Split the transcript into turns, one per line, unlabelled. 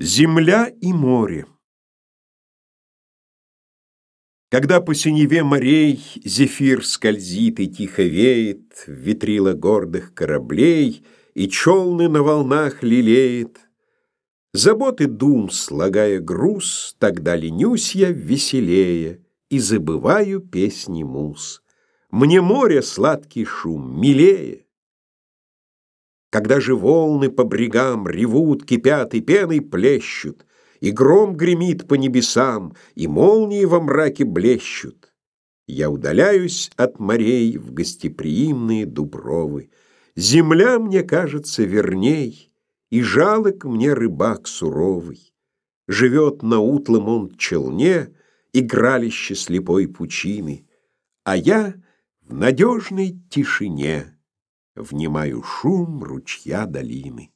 Земля и море Когда по синеве морей Зефир скользит и тихо веет В ветрила гордых кораблей И челны на волнах лелеет, Заботы дум, слагая груз, Тогда ленюсь я веселее И забываю песни муз. Мне море сладкий шум милее. Когда же волны по брегам ревут, кипят и пеной плещут, И гром гремит по небесам, и молнии во мраке блещут, Я удаляюсь от морей в гостеприимные дубровы. Земля мне кажется верней, и жалок мне рыбак суровый. Живет на утлом он челне, игралище слепой пучины, А я в надежной тишине внимаю шум ручья долины.